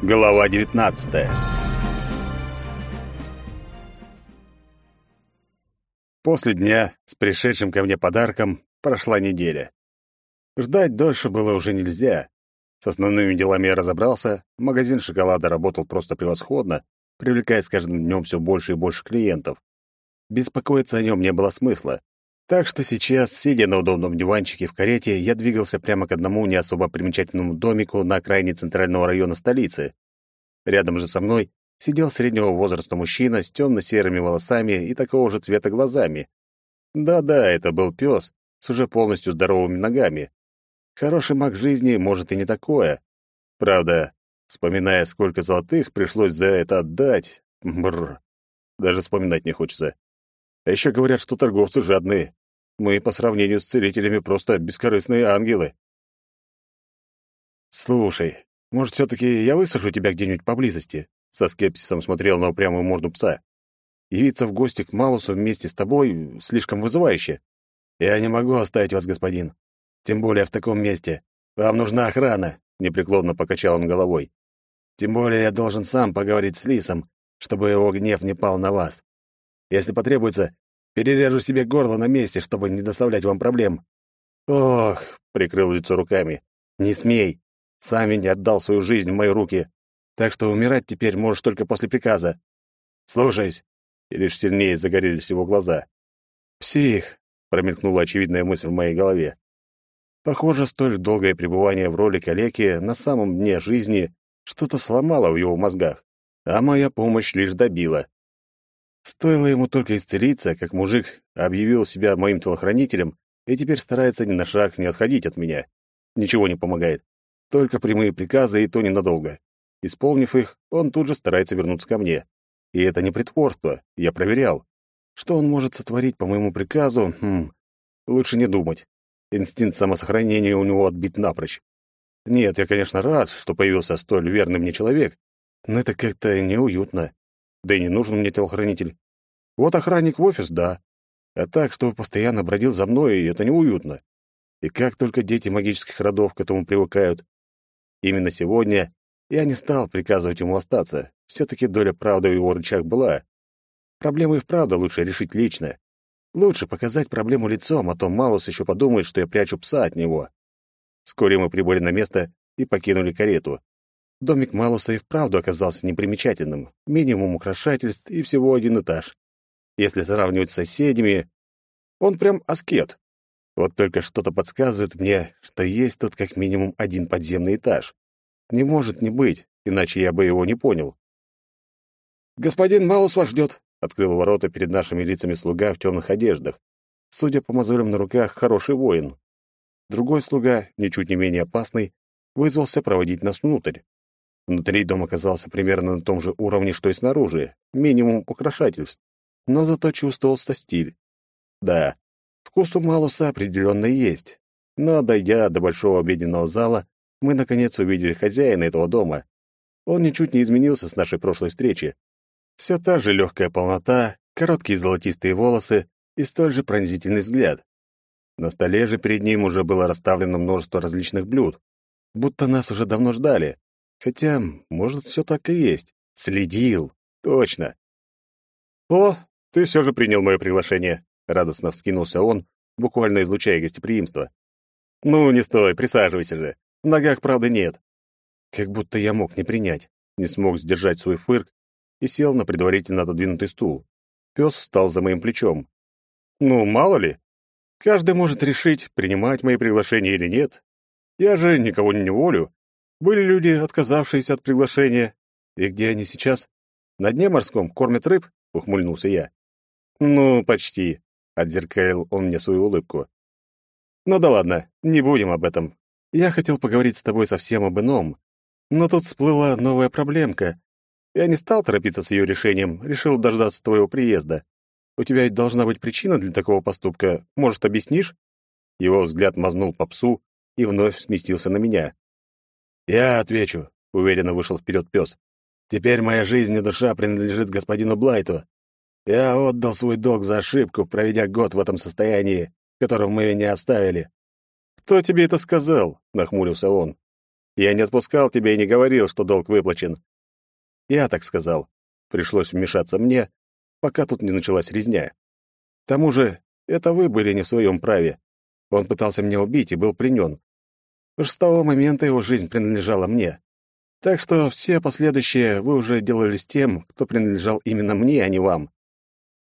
Глава 19. После дня с пришедшим ко мне подарком прошла неделя. Ждать дольше было уже нельзя. С основными делами я разобрался, магазин шоколада работал просто превосходно, привлекая с каждым днем все больше и больше клиентов. Беспокоиться о нем не было смысла. Так что сейчас, сидя на удобном диванчике в карете, я двигался прямо к одному не особо примечательному домику на окраине центрального района столицы. Рядом же со мной сидел среднего возраста мужчина с темно-серыми волосами и такого же цвета глазами. Да-да, это был пес с уже полностью здоровыми ногами. Хороший маг жизни может и не такое. Правда, вспоминая, сколько золотых пришлось за это отдать, бррр, даже вспоминать не хочется. А еще говорят, что торговцы жадные. Мы по сравнению с целителями просто бескорыстные ангелы. Слушай, может, все таки я высажу тебя где-нибудь поблизости? Со скепсисом смотрел на упрямую морду пса. Явиться в гости к Малусу вместе с тобой слишком вызывающе. Я не могу оставить вас, господин. Тем более в таком месте. Вам нужна охрана, непреклонно покачал он головой. Тем более я должен сам поговорить с Лисом, чтобы его гнев не пал на вас. Если потребуется, перережу себе горло на месте, чтобы не доставлять вам проблем. Ох, прикрыл лицо руками. Не смей. Сам ведь отдал свою жизнь в мои руки. Так что умирать теперь можешь только после приказа. Слушаюсь. И лишь сильнее загорелись его глаза. Псих, промелькнула очевидная мысль в моей голове. Похоже, столь долгое пребывание в роли калеки на самом дне жизни что-то сломало в его мозгах, а моя помощь лишь добила. Стоило ему только исцелиться, как мужик объявил себя моим телохранителем и теперь старается ни на шаг не отходить от меня. Ничего не помогает. Только прямые приказы, и то ненадолго. Исполнив их, он тут же старается вернуться ко мне. И это не притворство, я проверял. Что он может сотворить по моему приказу, хм, лучше не думать. Инстинкт самосохранения у него отбит напрочь. Нет, я, конечно, рад, что появился столь верный мне человек, но это как-то неуютно. Да и не нужен мне телохранитель. Вот охранник в офис, да. А так, чтобы постоянно бродил за мной, это неуютно. И как только дети магических родов к этому привыкают. Именно сегодня я не стал приказывать ему остаться. Все-таки доля правды в его рычаг была. Проблему и вправду лучше решить лично. Лучше показать проблему лицом, а то Малус еще подумает, что я прячу пса от него. Вскоре мы прибыли на место и покинули карету. Домик Малуса и вправду оказался непримечательным. Минимум украшательств и всего один этаж. Если сравнивать с соседями, он прям аскет. Вот только что-то подсказывает мне, что есть тут как минимум один подземный этаж. Не может не быть, иначе я бы его не понял. «Господин Малус вас ждет», — открыл ворота перед нашими лицами слуга в темных одеждах. Судя по мозолям на руках, хороший воин. Другой слуга, ничуть не менее опасный, вызвался проводить нас внутрь. Внутри дом оказался примерно на том же уровне, что и снаружи, минимум украшательств, но зато чувствовался стиль. Да, вкус у Малуса определенно есть, но, дойдя до большого обеденного зала, мы, наконец, увидели хозяина этого дома. Он ничуть не изменился с нашей прошлой встречи. Все та же легкая полнота, короткие золотистые волосы и столь же пронзительный взгляд. На столе же перед ним уже было расставлено множество различных блюд, будто нас уже давно ждали. Хотя, может, все так и есть. Следил. Точно. «О, ты все же принял мое приглашение», — радостно вскинулся он, буквально излучая гостеприимство. «Ну, не стой, присаживайся же. В ногах, правда, нет». Как будто я мог не принять. Не смог сдержать свой фырк и сел на предварительно отодвинутый стул. Пес встал за моим плечом. «Ну, мало ли. Каждый может решить, принимать мои приглашения или нет. Я же никого не неволю, были люди, отказавшиеся от приглашения. И где они сейчас? На дне морском кормят рыб? Ухмыльнулся я. Ну, почти. Отзеркалил он мне свою улыбку. Ну да ладно, не будем об этом. Я хотел поговорить с тобой совсем об ином. Но тут всплыла новая проблемка. Я не стал торопиться с ее решением, решил дождаться твоего приезда. У тебя ведь должна быть причина для такого поступка. Может, объяснишь? Его взгляд мазнул по псу и вновь сместился на меня. «Я отвечу», — уверенно вышел вперед пес. «Теперь моя жизнь и душа принадлежит господину Блайту. Я отдал свой долг за ошибку, проведя год в этом состоянии, в котором мы не оставили». «Кто тебе это сказал?» — нахмурился он. Я не отпускал тебя и не говорил, что долг выплачен. Я так сказал. Пришлось вмешаться мне, пока тут не началась резня. К тому же, это вы были не в своем праве. Он пытался меня убить и был пленен. Уж с того момента его жизнь принадлежала мне. Так что все последующие вы уже делали с тем, кто принадлежал именно мне, а не вам.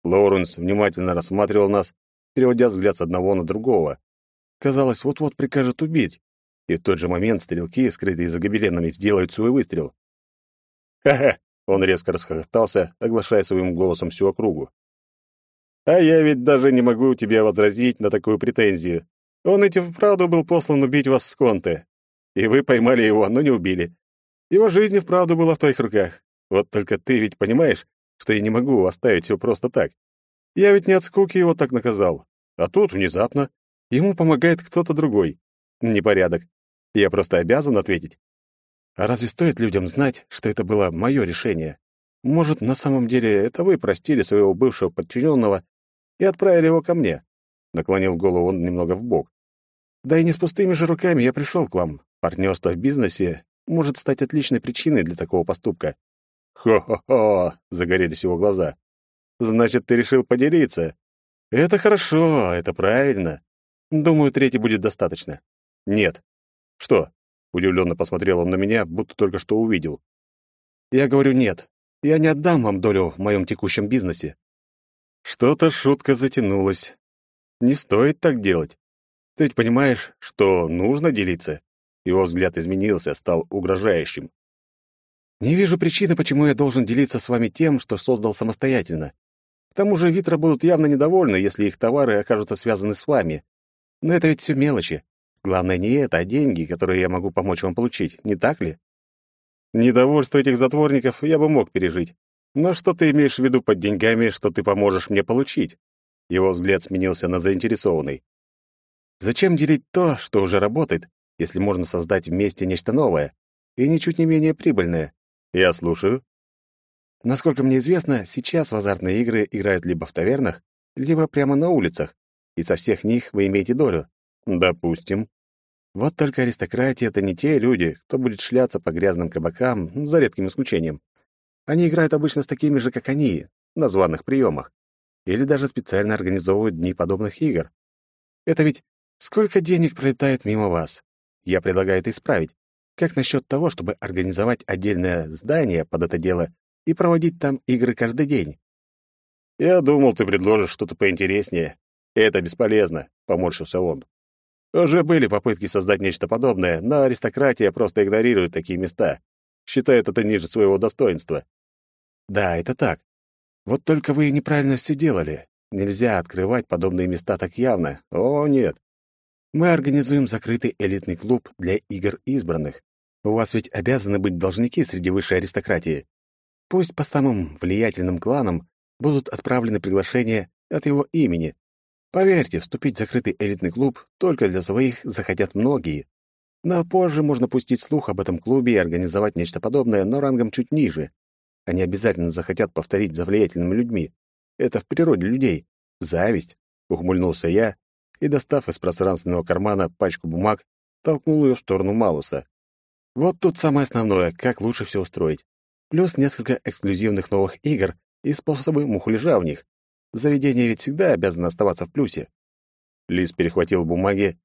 Лоуренс внимательно рассматривал нас, переводя взгляд с одного на другого. Казалось, вот-вот прикажет убить. И в тот же момент стрелки, скрытые за гобеленами, сделают свой выстрел. «Ха-ха!» — он резко расхохотался, оглашая своим голосом всю округу. «А я ведь даже не могу тебе возразить на такую претензию. Он ведь вправду был послан убить вас с Конте. И вы поймали его, но не убили. Его жизнь и вправду была в твоих руках. Вот только ты ведь понимаешь, что я не могу оставить все просто так. Я ведь не от скуки его так наказал. А тут, внезапно, ему помогает кто-то другой. Непорядок. Я просто обязан ответить. А разве стоит людям знать, что это было мое решение? Может, на самом деле это вы простили своего бывшего подчиненного и отправили его ко мне?» Наклонил голову он немного вбок. «Да и не с пустыми же руками я пришел к вам. Партнерство в бизнесе может стать отличной причиной для такого поступка». «Хо-хо-хо!» — загорелись его глаза. «Значит, ты решил поделиться? Это хорошо, это правильно. Думаю, третий будет достаточно». «Нет». «Что?» — удивленно посмотрел он на меня, будто только что увидел. «Я говорю нет. Я не отдам вам долю в моем текущем бизнесе. Что-то шутка затянулась. Не стоит так делать. Ты ведь понимаешь, что нужно делиться? Его взгляд изменился, стал угрожающим. Не вижу причины, почему я должен делиться с вами тем, что создал самостоятельно. К тому же Витра будут явно недовольны, если их товары окажутся связаны с вами. Но это ведь все мелочи. Главное не это, а деньги, которые я могу помочь вам получить, не так ли? Недовольство этих затворников я бы мог пережить. Но что ты имеешь в виду под деньгами, что ты поможешь мне получить? Его взгляд сменился на заинтересованный. Зачем делить то, что уже работает, если можно создать вместе нечто новое и ничуть не менее прибыльное? Я слушаю. Насколько мне известно, сейчас в азартные игры играют либо в тавернах, либо прямо на улицах, и со всех них вы имеете долю. Допустим. Вот только аристократия — это не те люди, кто будет шляться по грязным кабакам, за редким исключением. Они играют обычно с такими же, как они, на званых приемах. Или даже специально организовывают дни подобных игр. Это ведь сколько денег пролетает мимо вас? Я предлагаю это исправить. Как насчет того, чтобы организовать отдельное здание под это дело и проводить там игры каждый день? Я думал, ты предложишь что-то поинтереснее. Это бесполезно, поморщился он. Уже были попытки создать нечто подобное, но аристократия просто игнорирует такие места считает это ниже своего достоинства. Да, это так. Вот только вы неправильно все делали. Нельзя открывать подобные места так явно. О, нет. Мы организуем закрытый элитный клуб для игр избранных. У вас ведь обязаны быть должники среди высшей аристократии. Пусть по самым влиятельным кланам будут отправлены приглашения от его имени. Поверьте, вступить в закрытый элитный клуб только для своих захотят многие. Но позже можно пустить слух об этом клубе и организовать нечто подобное, но рангом чуть ниже. Они обязательно захотят повторить за влиятельными людьми. Это в природе людей. Зависть, ухмыльнулся я и, достав из пространственного кармана пачку бумаг, толкнул ее в сторону Малуса. Вот тут самое основное, как лучше все устроить. Плюс несколько эксклюзивных новых игр и способы мухляжа в них. Заведение ведь всегда обязано оставаться в плюсе. Лис перехватил бумаги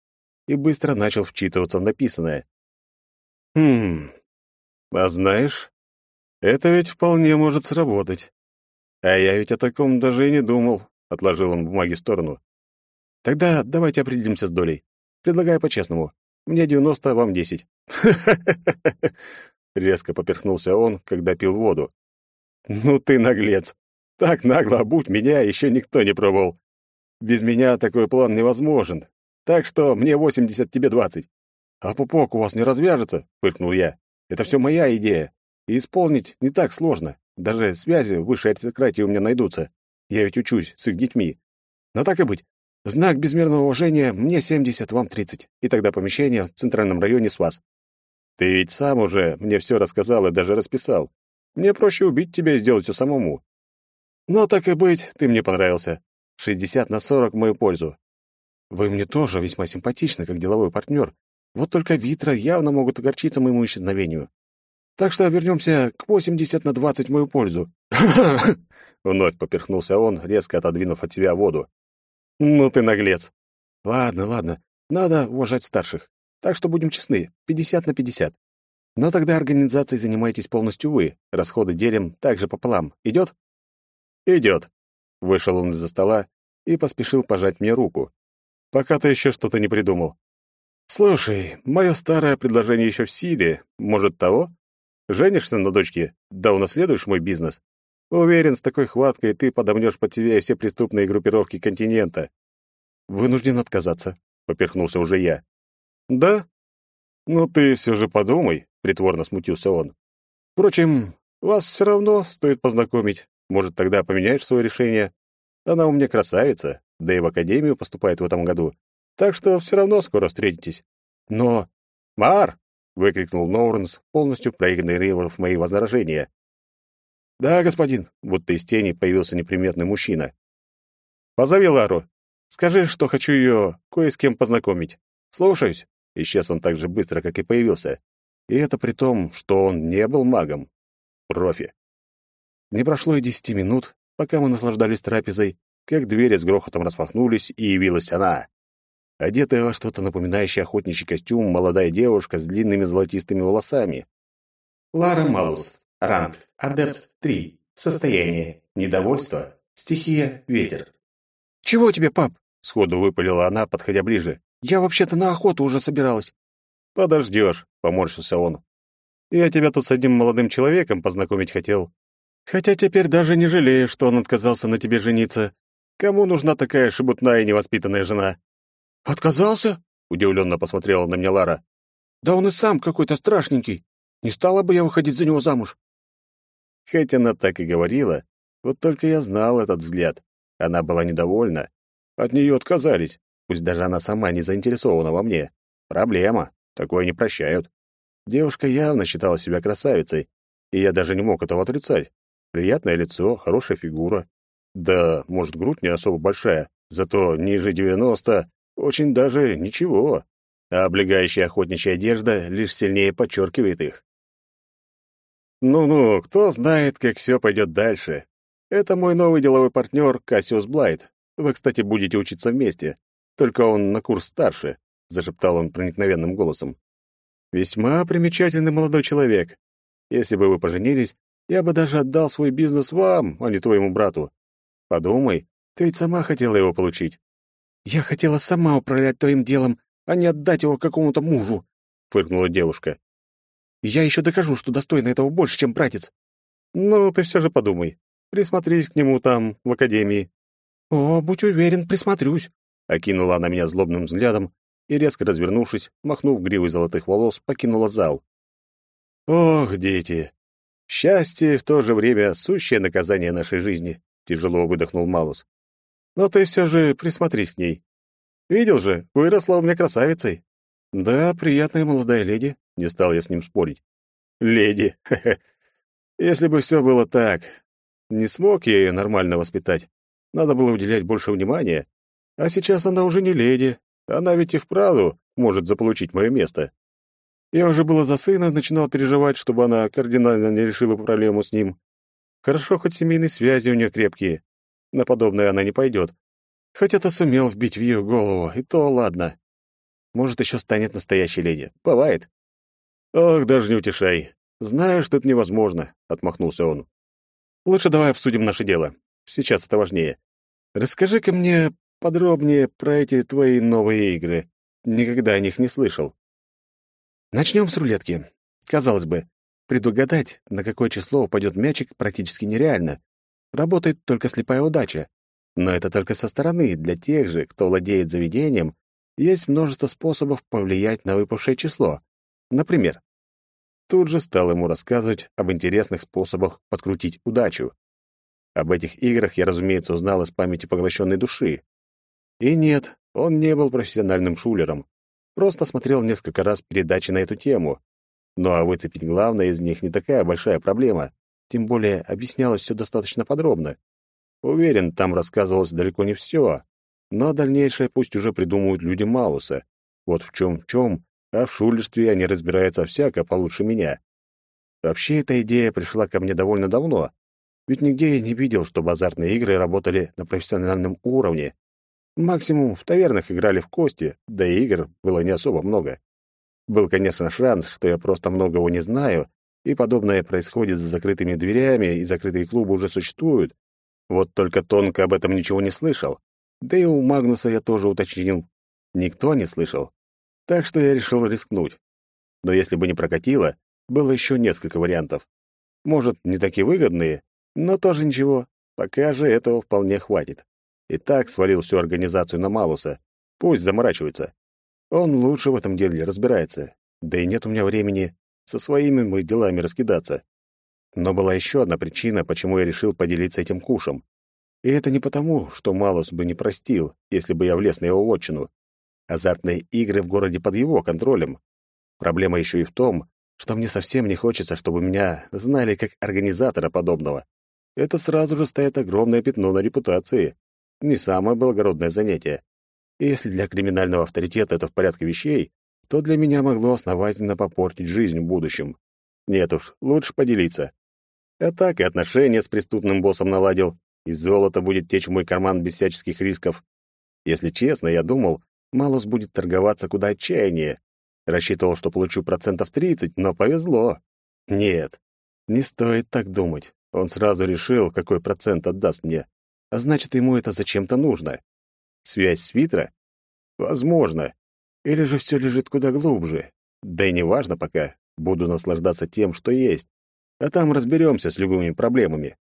и быстро начал вчитываться в написанное. «Хм... А знаешь, это ведь вполне может сработать. А я ведь о таком даже и не думал», — отложил он бумаги в сторону. «Тогда давайте определимся с долей. Предлагаю по-честному. Мне девяносто, вам десять». Резко поперхнулся он, когда пил воду. «Ну ты наглец! Так нагло будь меня еще никто не пробовал. Без меня такой план невозможен. Так что мне 80, тебе 20. А пупок у вас не развяжется, фыркнул я. Это все моя идея. И исполнить не так сложно. Даже связи в высшей аристократии у меня найдутся. Я ведь учусь с их детьми. Но так и быть. Знак безмерного уважения мне 70, вам 30. И тогда помещение в центральном районе с вас. Ты ведь сам уже мне все рассказал и даже расписал. Мне проще убить тебя и сделать все самому. Но так и быть, ты мне понравился. 60 на 40 в мою пользу. Вы мне тоже весьма симпатичны, как деловой партнер, Вот только Витра явно могут огорчиться моему исчезновению. Так что вернемся к 80 на 20 в мою пользу. Вновь поперхнулся он, резко отодвинув от себя воду. Ну ты наглец. Ладно, ладно. Надо уважать старших. Так что будем честны, 50 на 50. Но тогда организацией занимаетесь полностью вы. Расходы делим также пополам. Идет? Идет. Вышел он из-за стола и поспешил пожать мне руку. Пока ты еще что-то не придумал. Слушай, мое старое предложение еще в силе. Может, того? Женишься на дочке, да унаследуешь мой бизнес. Уверен, с такой хваткой ты подомнешь под себя все преступные группировки континента. Вынужден отказаться, поперхнулся уже я. Да? Ну ты все же подумай, притворно смутился он. Впрочем, вас все равно стоит познакомить. Может, тогда поменяешь свое решение? Она у меня красавица, да и в академию поступает в этом году. Так что все равно скоро встретитесь. Но... Мар! Выкрикнул Ноуренс, полностью проигнорировав мои возражения. Да, господин, будто из тени появился неприметный мужчина. Позови Лару. Скажи, что хочу ее кое с кем познакомить. Слушаюсь. Исчез он так же быстро, как и появился. И это при том, что он не был магом. Профи. Не прошло и десяти минут, пока мы наслаждались трапезой, как двери с грохотом распахнулись, и явилась она. Одетая во что-то напоминающее охотничий костюм, молодая девушка с длинными золотистыми волосами. Лара Малус. Ранг. Адепт 3. Состояние. Недовольство. Стихия. Ветер. «Чего тебе, пап?» — сходу выпалила она, подходя ближе. «Я вообще-то на охоту уже собиралась». «Подождешь», — поморщился он. «Я тебя тут с одним молодым человеком познакомить хотел. Хотя теперь даже не жалею, что он отказался на тебе жениться. Кому нужна такая шебутная и невоспитанная жена?» «Отказался?» — удивленно посмотрела на меня Лара. «Да он и сам какой-то страшненький. Не стала бы я выходить за него замуж». Хоть она так и говорила, вот только я знал этот взгляд. Она была недовольна. От нее отказались, пусть даже она сама не заинтересована во мне. Проблема. Такое не прощают. Девушка явно считала себя красавицей, и я даже не мог этого отрицать. Приятное лицо, хорошая фигура. Да, может, грудь не особо большая, зато ниже 90 очень даже ничего. А облегающая охотничья одежда лишь сильнее подчеркивает их. Ну-ну, кто знает, как все пойдет дальше. Это мой новый деловой партнер Кассиус Блайт. Вы, кстати, будете учиться вместе. Только он на курс старше, зашептал он проникновенным голосом. Весьма примечательный молодой человек. Если бы вы поженились, я бы даже отдал свой бизнес вам, а не твоему брату. Подумай, ты ведь сама хотела его получить. Я хотела сама управлять твоим делом, а не отдать его какому-то мужу, фыркнула девушка. Я еще докажу, что достойна этого больше, чем братец. Ну, ты все же подумай. Присмотрись к нему там, в академии». «О, будь уверен, присмотрюсь», — окинула она меня злобным взглядом и, резко развернувшись, махнув гривой золотых волос, покинула зал. «Ох, дети! Счастье в то же время сущее наказание нашей жизни», — тяжело выдохнул Малус. «Но ты все же присмотрись к ней. Видел же, выросла у меня красавицей». «Да, приятная молодая леди», — не стал я с ним спорить. «Леди, Если бы все было так, не смог я ее нормально воспитать. Надо было уделять больше внимания. А сейчас она уже не леди. Она ведь и вправду может заполучить мое место. Я уже было за сына начинал переживать, чтобы она кардинально не решила проблему с ним. Хорошо, хоть семейные связи у нее крепкие. На подобное она не пойдет. Хоть это сумел вбить в ее голову, и то ладно. Может, еще станет настоящей леди. Бывает. Ох, даже не утешай. Знаю, что это невозможно, — отмахнулся он. Лучше давай обсудим наше дело. Сейчас это важнее. Расскажи-ка мне подробнее про эти твои новые игры. Никогда о них не слышал. Начнем с рулетки. Казалось бы, предугадать, на какое число упадет мячик, практически нереально. Работает только слепая удача. Но это только со стороны. Для тех же, кто владеет заведением, есть множество способов повлиять на выпавшее число. Например, тут же стал ему рассказывать об интересных способах подкрутить удачу. Об этих играх я, разумеется, узнал из памяти поглощенной души. И нет, он не был профессиональным шулером. Просто смотрел несколько раз передачи на эту тему. Ну а выцепить главное из них не такая большая проблема. Тем более объяснялось все достаточно подробно. Уверен, там рассказывалось далеко не все. Но дальнейшее пусть уже придумают люди Малуса. Вот в чем в чем, а в шулерстве они разбираются всяко получше меня. Вообще, эта идея пришла ко мне довольно давно, ведь нигде я не видел, чтобы азартные игры работали на профессиональном уровне. Максимум в тавернах играли в кости, да и игр было не особо много. Был, конечно, шанс, что я просто многого не знаю, и подобное происходит с закрытыми дверями, и закрытые клубы уже существуют. Вот только тонко об этом ничего не слышал. Да и у Магнуса я тоже уточнил. Никто не слышал. Так что я решил рискнуть. Но если бы не прокатило, было еще несколько вариантов. Может, не такие выгодные, но тоже ничего. Пока же этого вполне хватит. И так свалил всю организацию на Малуса. Пусть заморачивается. Он лучше в этом деле разбирается. Да и нет у меня времени со своими мы делами раскидаться. Но была еще одна причина, почему я решил поделиться этим кушем. И это не потому, что Малус бы не простил, если бы я влез на его вотчину. Азартные игры в городе под его контролем. Проблема еще и в том, что мне совсем не хочется, чтобы меня знали как организатора подобного. Это сразу же ставит огромное пятно на репутации. Не самое благородное занятие. И если для криминального авторитета это в порядке вещей, то для меня могло основательно попортить жизнь в будущем. Нет уж, лучше поделиться. А так и отношения с преступным боссом наладил, и золото будет течь в мой карман без всяческих рисков. Если честно, я думал, Малус будет торговаться куда отчаяннее. Рассчитывал, что получу процентов 30, но повезло. Нет, не стоит так думать. Он сразу решил, какой процент отдаст мне. А значит, ему это зачем-то нужно. Связь с Витра? Возможно. Или же все лежит куда глубже. Да и неважно пока. Буду наслаждаться тем, что есть. А там разберемся с любыми проблемами.